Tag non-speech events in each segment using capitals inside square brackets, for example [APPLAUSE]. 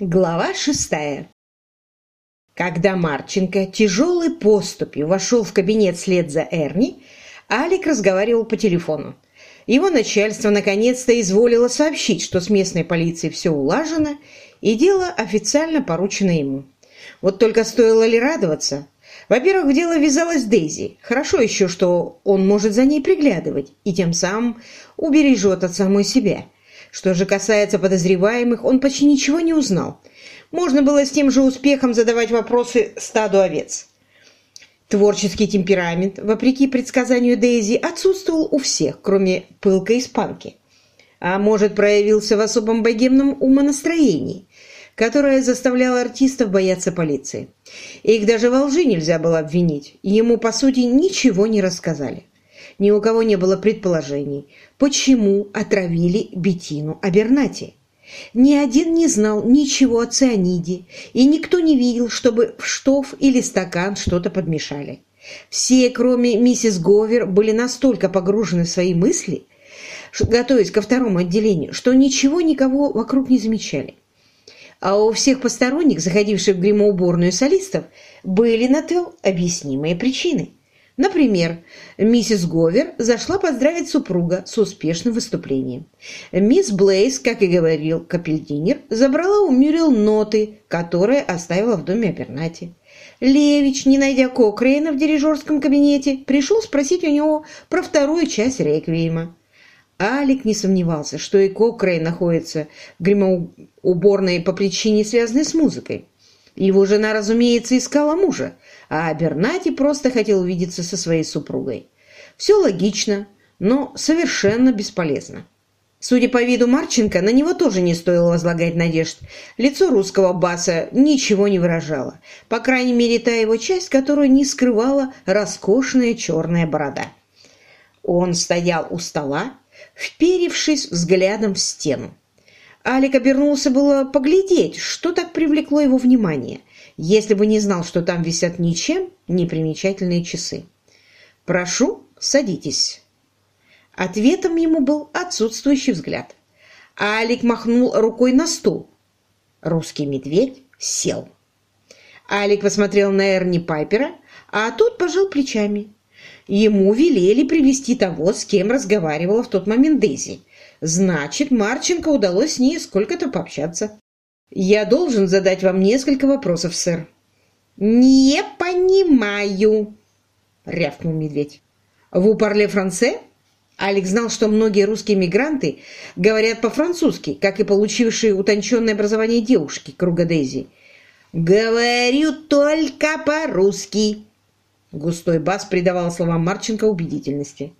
Глава шестая Когда Марченко тяжелой поступью вошел в кабинет вслед за Эрни, Алик разговаривал по телефону. Его начальство наконец-то изволило сообщить, что с местной полицией все улажено, и дело официально поручено ему. Вот только стоило ли радоваться? Во-первых, в дело ввязалась Дейзи. Хорошо еще, что он может за ней приглядывать и тем самым убережет от самой себя – что же касается подозреваемых, он почти ничего не узнал. Можно было с тем же успехом задавать вопросы стаду овец. Творческий темперамент, вопреки предсказанию Дейзи, отсутствовал у всех, кроме пылкой испанки. А может, проявился в особом богемном умонастроении, которое заставляло артистов бояться полиции. Их даже во лжи нельзя было обвинить. Ему, по сути, ничего не рассказали ни у кого не было предположений, почему отравили Бетину Абернати. Ни один не знал ничего о цианиде, и никто не видел, чтобы в штоф или стакан что-то подмешали. Все, кроме миссис Говер, были настолько погружены в свои мысли, готовясь ко второму отделению, что ничего никого вокруг не замечали. А у всех посторонних, заходивших в гримоуборную солистов, были на то объяснимые причины – Например, миссис Говер зашла поздравить супруга с успешным выступлением. Мисс Блейз, как и говорил Капельдинер, забрала у Мюрил ноты, которые оставила в доме Апернати. Левич, не найдя Кокрейна в дирижерском кабинете, пришел спросить у него про вторую часть реквиема. Алик не сомневался, что и Кокрейн находится в гримоуборной по причине, связанной с музыкой. Его жена, разумеется, искала мужа, а Бернати просто хотел увидеться со своей супругой. Все логично, но совершенно бесполезно. Судя по виду Марченко, на него тоже не стоило возлагать надежд. Лицо русского баса ничего не выражало. По крайней мере, та его часть, которую не скрывала роскошная черная борода. Он стоял у стола, вперившись взглядом в стену. Алик обернулся было поглядеть, что так привлекло его внимание – если бы не знал, что там висят ничем не примечательные часы. «Прошу, садитесь». Ответом ему был отсутствующий взгляд. Алик махнул рукой на стул. Русский медведь сел. Алик посмотрел на Эрни Пайпера, а тот пожал плечами. Ему велели привести того, с кем разговаривала в тот момент Дейзи. Значит, Марченко удалось с ней сколько-то пообщаться. «Я должен задать вам несколько вопросов, сэр». «Не понимаю», — рявкнул медведь. «Вы парле франце?» Алекс знал, что многие русские мигранты говорят по-французски, как и получившие утонченное образование девушки круга Дейзи. «Говорю только по-русски!» Густой бас придавал словам Марченко убедительности.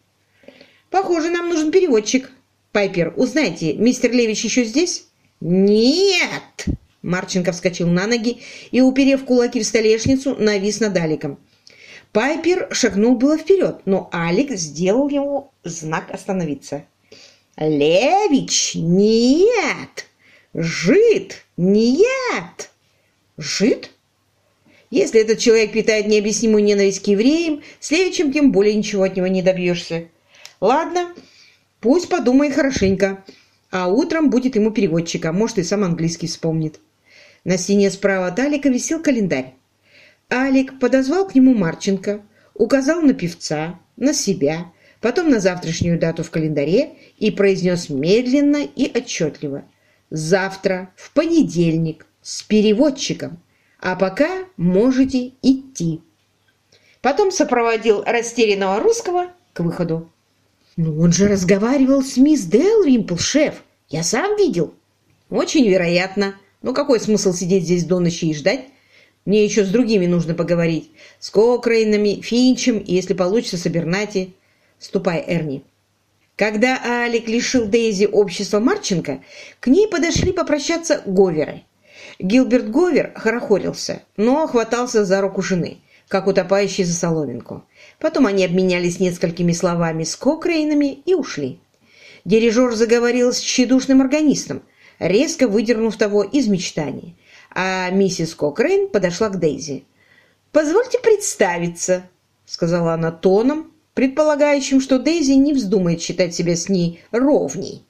«Похоже, нам нужен переводчик. Пайпер, узнайте, мистер Левич еще здесь?» «Нет!» Марченко вскочил на ноги и, уперев кулаки в столешницу, навис над Аликом. Пайпер шагнул было вперед, но Алик сделал ему знак остановиться. «Левич, нет! Жид, нет! Жид?» Если этот человек питает необъяснимую ненависть к евреям, с Левичем тем более ничего от него не добьешься. Ладно, пусть подумает хорошенько а утром будет ему переводчика, может, и сам английский вспомнит. На стене справа от Алика висел календарь. Алик подозвал к нему Марченко, указал на певца, на себя, потом на завтрашнюю дату в календаре и произнес медленно и отчетливо. «Завтра, в понедельник, с переводчиком, а пока можете идти». Потом сопроводил растерянного русского к выходу. «Ну, он же разговаривал с мисс Делвимпл, шеф. Я сам видел». «Очень вероятно. Ну, какой смысл сидеть здесь до ночи и ждать? Мне еще с другими нужно поговорить. С Кокрейнами, Финчем и, если получится, с Абернати. Ступай, Эрни». Когда Алик лишил Дейзи общества Марченко, к ней подошли попрощаться Говеры. Гилберт Говер хорохорился, но хватался за руку жены, как утопающий за соломинку. Потом они обменялись несколькими словами с Кокрейнами и ушли. Дирижер заговорил с тщедушным органистом, резко выдернув того из мечтаний, а миссис Кокрейн подошла к Дейзи. «Позвольте представиться», — сказала она тоном, предполагающим, что Дейзи не вздумает считать себя с ней ровней.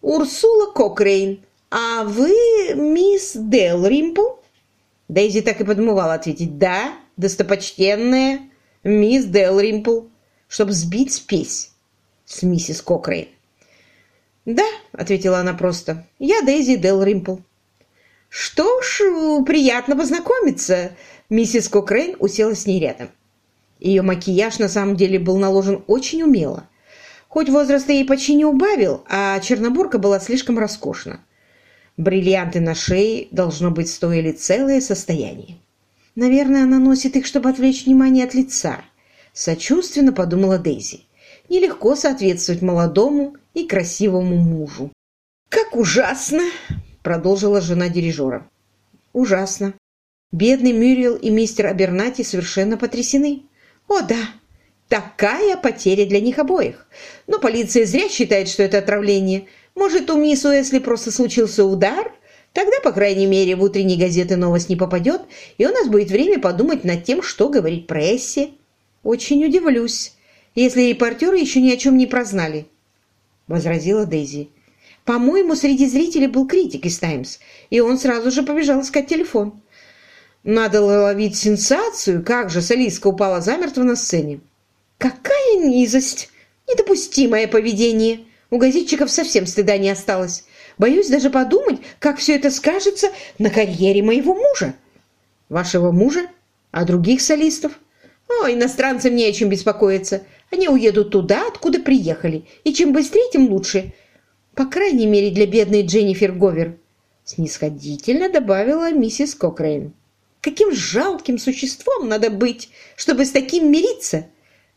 «Урсула Кокрейн, «А вы мисс Делримпл?» Дейзи так и подмывала ответить «Да, достопочтенная мисс Делримпл», чтобы сбить спесь с миссис Кокрейн. «Да», — ответила она просто, — «я Дейзи Делримпл». «Что ж, приятно познакомиться», — миссис Кокрейн уселась с ней рядом. Ее макияж на самом деле был наложен очень умело. Хоть возраст ей почти не убавил, а чернобурка была слишком роскошна. Бриллианты на шее, должно быть, стоили целое состояние. Наверное, она носит их, чтобы отвлечь внимание от лица. Сочувственно подумала Дейзи. Нелегко соответствовать молодому и красивому мужу. «Как ужасно!» – продолжила жена дирижера. «Ужасно. Бедный Мюрриел и мистер Абернати совершенно потрясены. О, да, такая потеря для них обоих. Но полиция зря считает, что это отравление. Может, у мисс Уэсли просто случился удар? Тогда, по крайней мере, в утренней газеты новость не попадет, и у нас будет время подумать над тем, что говорить прессе. Очень удивлюсь, если репортеры еще ни о чем не прознали, — возразила Дейзи. По-моему, среди зрителей был критик из «Таймс», и он сразу же побежал искать телефон. Надо ловить сенсацию, как же солистка упала замертво на сцене. Какая низость! Недопустимое поведение! У газетчиков совсем стыда не осталось. Боюсь даже подумать, как все это скажется на карьере моего мужа. Вашего мужа? А других солистов? О, иностранцам не о чем беспокоиться. Они уедут туда, откуда приехали. И чем быстрее, тем лучше. По крайней мере, для бедной Дженнифер Говер. Снисходительно добавила миссис Кокрейн. Каким жалким существом надо быть, чтобы с таким мириться?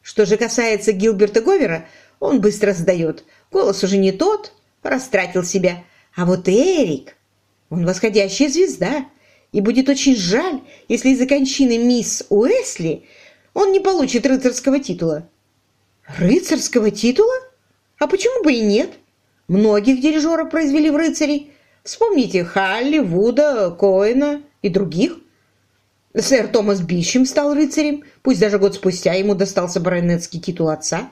Что же касается Гилберта Говера, он быстро сдает. Голос уже не тот, растратил себя. А вот Эрик, он восходящая звезда, и будет очень жаль, если из-за кончины мисс Уэсли он не получит рыцарского титула. Рыцарского титула? А почему бы и нет? Многих дирижеров произвели в рыцари. Вспомните Халли, Вуда, Коэна и других. Сэр Томас Бищем стал рыцарем, пусть даже год спустя ему достался баронетский титул отца.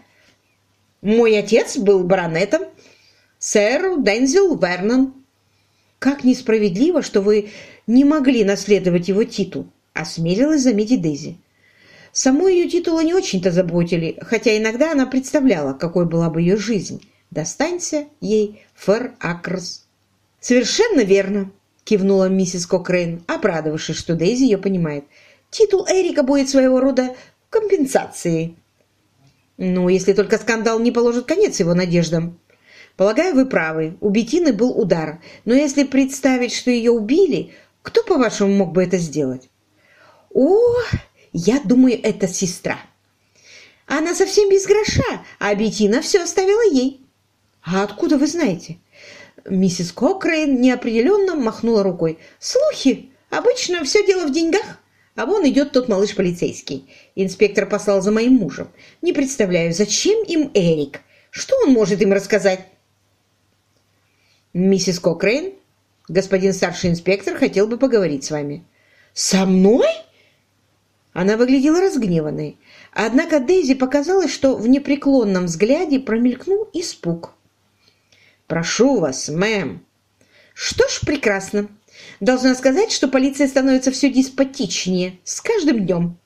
Мой отец был баронетом, сэр Дензил Вернон. Как несправедливо, что вы не могли наследовать его титул, осмелилась заметить Дейзи. Саму ее титулы не очень-то заботили, хотя иногда она представляла, какой была бы ее жизнь. Достанься ей Фэр Акрс. Совершенно верно, кивнула миссис Кокрейн, обрадовавшись, что Дейзи ее понимает. «Титул Эрика будет своего рода компенсацией». «Ну, если только скандал не положит конец его надеждам». «Полагаю, вы правы. У Бетины был удар. Но если представить, что ее убили, кто, по-вашему, мог бы это сделать?» «О, я думаю, это сестра. Она совсем без гроша, а Бетина все оставила ей». «А откуда вы знаете?» Миссис Кокрейн неопределенно махнула рукой. «Слухи! Обычно все дело в деньгах. А вон идет тот малыш полицейский. Инспектор послал за моим мужем. Не представляю, зачем им Эрик? Что он может им рассказать?» «Миссис Кокрейн, господин старший инспектор хотел бы поговорить с вами». «Со мной?» Она выглядела разгневанной. Однако Дейзи показалось, что в непреклонном взгляде промелькнул испуг. «Прошу вас, мэм». «Что ж, прекрасно. Должна сказать, что полиция становится все деспотичнее с каждым днем».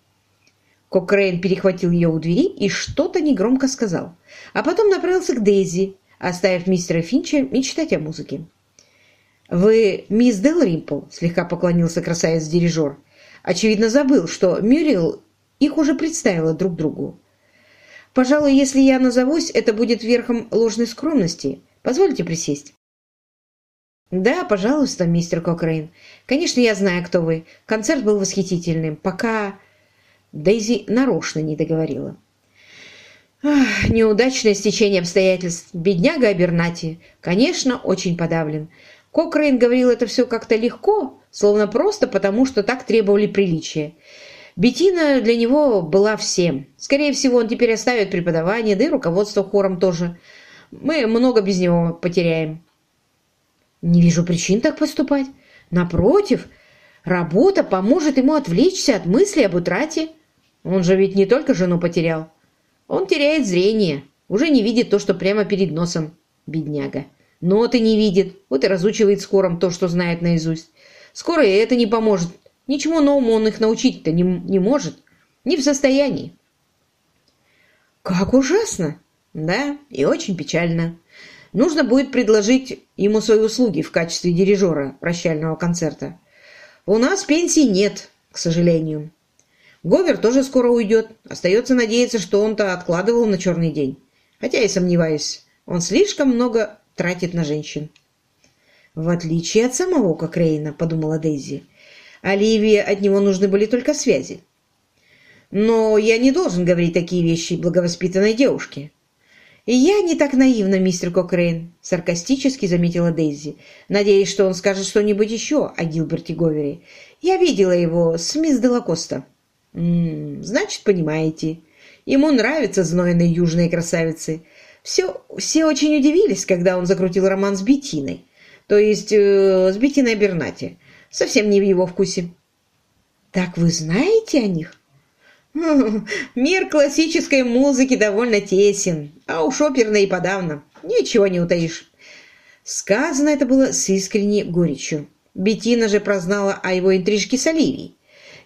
Кокрейн перехватил ее у двери и что-то негромко сказал, а потом направился к Дейзи, оставив мистера Финча мечтать о музыке. «Вы мисс Делримпл?» – слегка поклонился красавец-дирижер. Очевидно, забыл, что Мюрриел их уже представила друг другу. «Пожалуй, если я назовусь, это будет верхом ложной скромности. Позвольте присесть?» «Да, пожалуйста, мистер Кокрейн. Конечно, я знаю, кто вы. Концерт был восхитительным, пока...» Дейзи нарочно не договорила. Неудачное стечение обстоятельств. Бедняга Абернати, конечно, очень подавлен. Кокрейн говорил это все как-то легко, словно просто потому, что так требовали приличия. Бетина для него была всем. Скорее всего, он теперь оставит преподавание, да и руководство хором тоже. Мы много без него потеряем. Не вижу причин так поступать. Напротив, работа поможет ему отвлечься от мысли об утрате. Он же ведь не только жену потерял. Он теряет зрение, уже не видит то, что прямо перед носом, бедняга. Ноты не видит, вот и разучивает скором то, что знает наизусть. Скоро и это не поможет. Ничего новому он их научить-то не, не может. Не в состоянии. Как ужасно! Да, и очень печально. Нужно будет предложить ему свои услуги в качестве дирижера прощального концерта. У нас пенсии нет, к сожалению. Говер тоже скоро уйдет. Остается надеяться, что он-то откладывал на черный день. Хотя я сомневаюсь, он слишком много тратит на женщин. В отличие от самого Кокрейна, подумала Дейзи, Оливии от него нужны были только связи. Но я не должен говорить такие вещи благовоспитанной девушке. «И я не так наивна, мистер Кокрейн», — саркастически заметила Дейзи, надеясь, что он скажет что-нибудь еще о Гилберте Говери. «Я видела его с мисс Делакоста». «М -м, «Значит, понимаете. Ему нравятся знойные южные красавицы. Все, все очень удивились, когда он закрутил роман с Беттиной, то есть э, с Беттиной Бернати. Совсем не в его вкусе». «Так вы знаете о них?» [LAUGHS] Мир классической музыки довольно тесен, а уж оперной и подавно. Ничего не утаишь. Сказано это было с искренней горечью. Беттина же прознала о его интрижке с Оливией.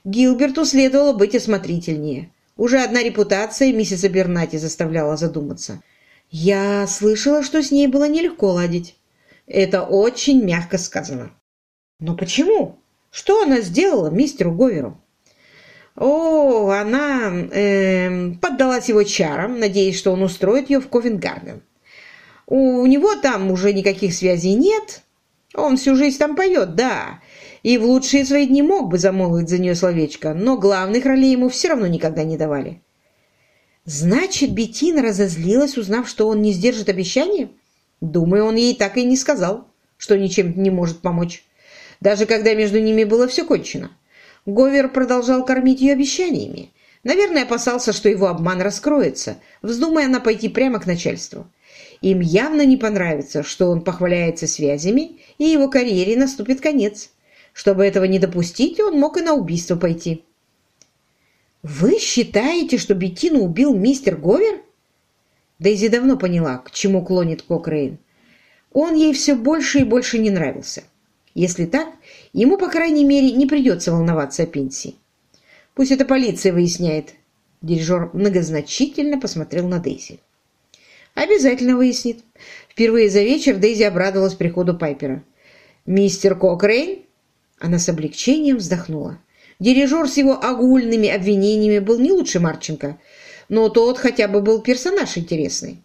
Гилберту следовало быть осмотрительнее. Уже одна репутация миссиса Бернати заставляла задуматься. Я слышала, что с ней было нелегко ладить. Это очень мягко сказано. Но почему? Что она сделала мистеру Говеру? О, она э, поддалась его чарам, надеясь, что он устроит ее в Ковенгарден. У него там уже никаких связей нет. Он всю жизнь там поет, да. И в лучшие свои дни мог бы замолвить за нее словечко, но главных ролей ему все равно никогда не давали. Значит, Бетина разозлилась, узнав, что он не сдержит обещания? Думаю, он ей так и не сказал, что ничем не может помочь. Даже когда между ними было все кончено. Говер продолжал кормить ее обещаниями. Наверное, опасался, что его обман раскроется, вздумая она пойти прямо к начальству. Им явно не понравится, что он похваляется связями, и его карьере наступит конец. Чтобы этого не допустить, он мог и на убийство пойти. «Вы считаете, что Беттину убил мистер Говер?» Дейзи давно поняла, к чему клонит Кокрейн. Он ей все больше и больше не нравился. Если так, ему, по крайней мере, не придется волноваться о пенсии. Пусть это полиция выясняет. Дирижер многозначительно посмотрел на Дейзи. Обязательно выяснит. Впервые за вечер Дейзи обрадовалась приходу Пайпера. «Мистер Кокрейн?» Она с облегчением вздохнула. Дирижер с его огульными обвинениями был не лучше Марченко, но тот хотя бы был персонаж интересный.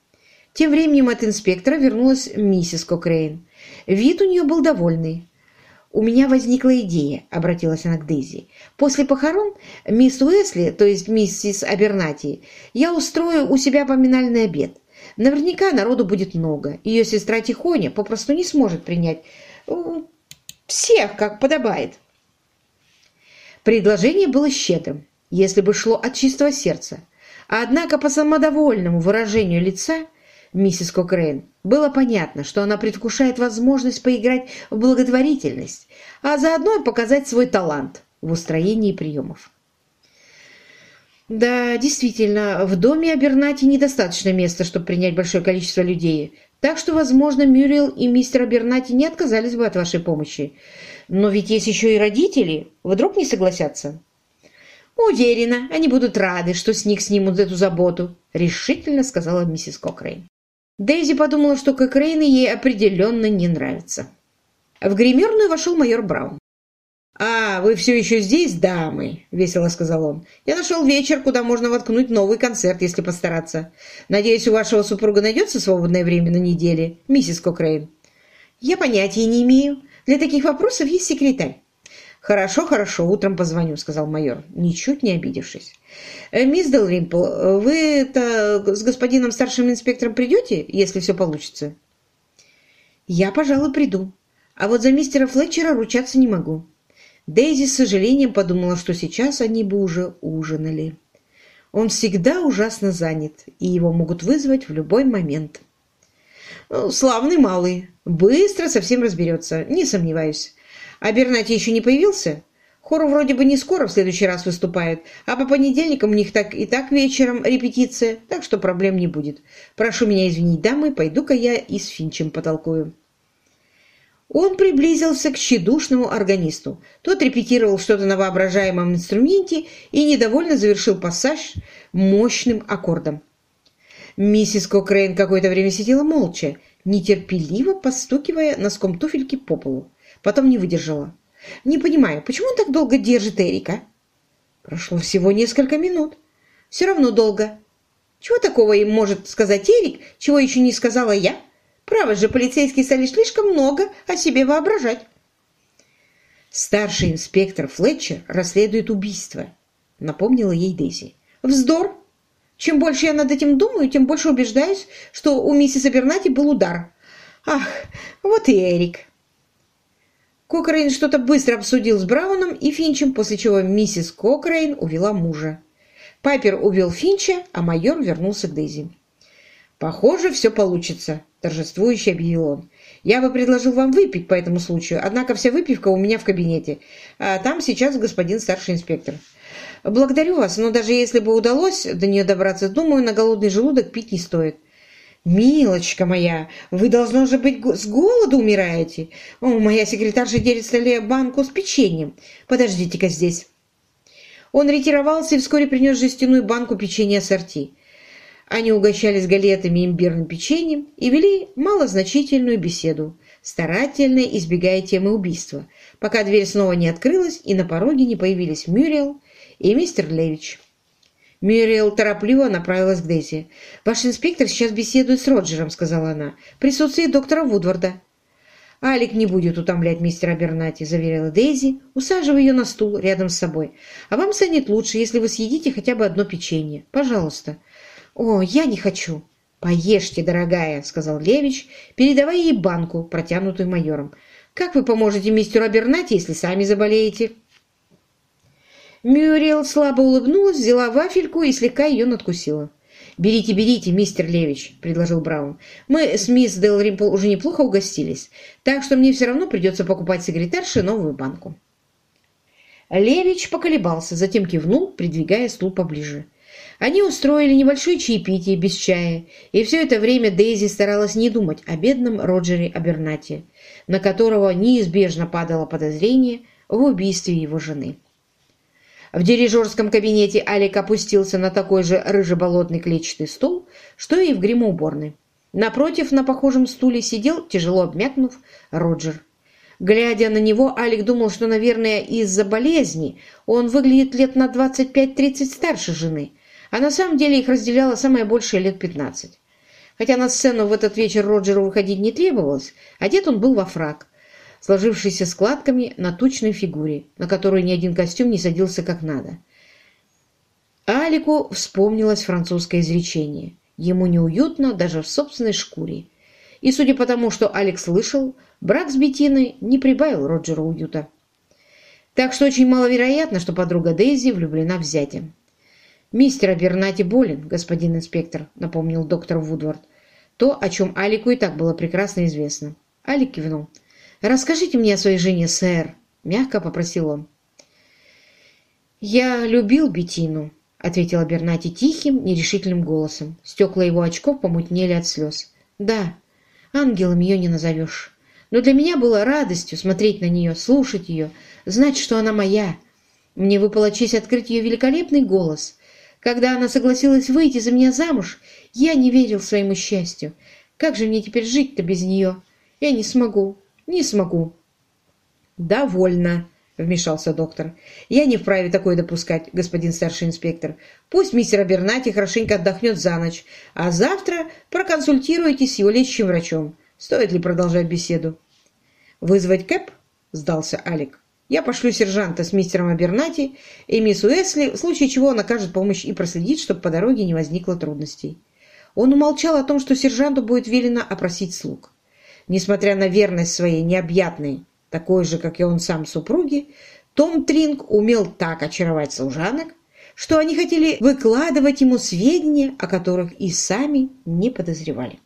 Тем временем от инспектора вернулась миссис Кокрейн. Вид у нее был довольный. «У меня возникла идея», — обратилась она к Дейзи. «После похорон мисс Уэсли, то есть миссис Абернати, я устрою у себя поминальный обед. Наверняка народу будет много. Ее сестра Тихоня попросту не сможет принять э, всех, как подобает». Предложение было щедрым, если бы шло от чистого сердца. Однако по самодовольному выражению лица миссис Кокрейн было понятно, что она предвкушает возможность поиграть в благотворительность, а заодно и показать свой талант в устроении приемов. Да, действительно, в доме Абернати недостаточно места, чтобы принять большое количество людей, так что, возможно, Мюрриел и мистер Абернати не отказались бы от вашей помощи. Но ведь есть еще и родители. Вдруг не согласятся? Уверена, они будут рады, что с них снимут эту заботу, решительно сказала миссис Кокрейн. Дейзи подумала, что Кокрейны ей определенно не нравится. В гримерную вошел майор Браун. «А, вы все еще здесь, дамы?» – весело сказал он. «Я нашел вечер, куда можно воткнуть новый концерт, если постараться. Надеюсь, у вашего супруга найдется свободное время на неделе, миссис Кокрейн?» «Я понятия не имею. Для таких вопросов есть секретарь». «Хорошо, хорошо, утром позвоню», — сказал майор, ничуть не обидевшись. Э, «Мисс Делримпл, вы-то с господином старшим инспектором придете, если все получится?» «Я, пожалуй, приду. А вот за мистера Флетчера ручаться не могу». Дейзи с сожалением подумала, что сейчас они бы уже ужинали. Он всегда ужасно занят, и его могут вызвать в любой момент. «Ну, «Славный малый. Быстро совсем разберется, не сомневаюсь. А Бернати еще не появился? Хор вроде бы не скоро в следующий раз выступает, а по понедельникам у них так и так вечером репетиция, так что проблем не будет. Прошу меня извинить, дамы, пойду-ка я и с Финчем потолкую». Он приблизился к тщедушному органисту. Тот репетировал что-то на воображаемом инструменте и недовольно завершил пассаж мощным аккордом. Миссис Кокрейн какое-то время сидела молча, нетерпеливо постукивая носком туфельки по полу. Потом не выдержала. «Не понимаю, почему он так долго держит Эрика?» «Прошло всего несколько минут. Все равно долго. Чего такого им может сказать Эрик, чего еще не сказала я? Право же, полицейские стали слишком много о себе воображать». «Старший инспектор Флетчер расследует убийство», — напомнила ей Дейзи. «Вздор! Чем больше я над этим думаю, тем больше убеждаюсь, что у миссис Абернати был удар. Ах, вот и Эрик!» Кокрейн что-то быстро обсудил с Брауном и Финчем, после чего миссис Кокрейн увела мужа. Пайпер увел Финча, а майор вернулся к Дейзи. «Похоже, все получится», – торжествующе объявил он. «Я бы предложил вам выпить по этому случаю, однако вся выпивка у меня в кабинете, а там сейчас господин старший инспектор». «Благодарю вас, но даже если бы удалось до нее добраться, думаю, на голодный желудок пить не стоит». «Милочка моя, вы, должно же быть, с голоду умираете. О, моя секретарша делит столе банку с печеньем. Подождите-ка здесь». Он ретировался и вскоре принес жестяную банку печенья ассорти. Они угощались галетами и имбирным печеньем и вели малозначительную беседу, старательно избегая темы убийства, пока дверь снова не открылась и на пороге не появились Мюрриел и мистер Левич. Мюрриел торопливо направилась к Дейзи. «Ваш инспектор сейчас беседует с Роджером», — сказала она, — «в присутствии доктора Вудварда». «Алик не будет утомлять мистера Бернати», — заверила Дейзи, усаживая ее на стул рядом с собой. «А вам станет лучше, если вы съедите хотя бы одно печенье. Пожалуйста». «О, я не хочу». «Поешьте, дорогая», — сказал Левич, передавая ей банку, протянутую майором. «Как вы поможете мистеру Абернати, если сами заболеете?» Мюрриел слабо улыбнулась, взяла вафельку и слегка ее надкусила. «Берите, берите, мистер Левич», — предложил Браун. «Мы с мисс Делримпл уже неплохо угостились, так что мне все равно придется покупать секретарше новую банку». Левич поколебался, затем кивнул, придвигая стул поближе. Они устроили небольшое чаепитие без чая, и все это время Дейзи старалась не думать о бедном Роджере Абернате, на которого неизбежно падало подозрение в убийстве его жены. В дирижерском кабинете Алик опустился на такой же рыжеболотный клетчатый стул, что и в гримоуборной. Напротив, на похожем стуле сидел, тяжело обмякнув, Роджер. Глядя на него, Алик думал, что, наверное, из-за болезни он выглядит лет на 25-30 старше жены, а на самом деле их разделяло самое большее лет 15. Хотя на сцену в этот вечер Роджеру выходить не требовалось, одет он был во фрак, сложившийся складками на тучной фигуре, на которую ни один костюм не садился как надо. Алику вспомнилось французское изречение «Ему неуютно даже в собственной шкуре». И судя по тому, что Алекс слышал, брак с Беттиной не прибавил Роджеру уюта. Так что очень маловероятно, что подруга Дейзи влюблена в зятя. «Мистер Абернати болен, господин инспектор», — напомнил доктор Вудвард. То, о чем Алику и так было прекрасно известно. Алик кивнул. «Расскажите мне о своей жене, сэр», — мягко попросил он. «Я любил Бетину», — ответила Бернати тихим, нерешительным голосом. Стекла его очков помутнели от слез. «Да, ангелом ее не назовешь. Но для меня было радостью смотреть на нее, слушать ее, знать, что она моя. Мне выпала честь открыть ее великолепный голос. Когда она согласилась выйти за меня замуж, я не верил своему счастью. Как же мне теперь жить-то без нее? Я не смогу, «Не смогу». «Довольно», — вмешался доктор. «Я не вправе такое допускать, господин старший инспектор. Пусть мистер Абернати хорошенько отдохнет за ночь, а завтра проконсультируйтесь с его лечащим врачом. Стоит ли продолжать беседу?» «Вызвать Кэп?» — сдался Алик. «Я пошлю сержанта с мистером Абернати и мисс Уэсли, в случае чего он окажет помощь и проследит, чтобы по дороге не возникло трудностей». Он умолчал о том, что сержанту будет велено опросить слуг. Несмотря на верность своей необъятной, такой же, как и он сам супруге, Том Тринг умел так очаровать служанок, что они хотели выкладывать ему сведения, о которых и сами не подозревали.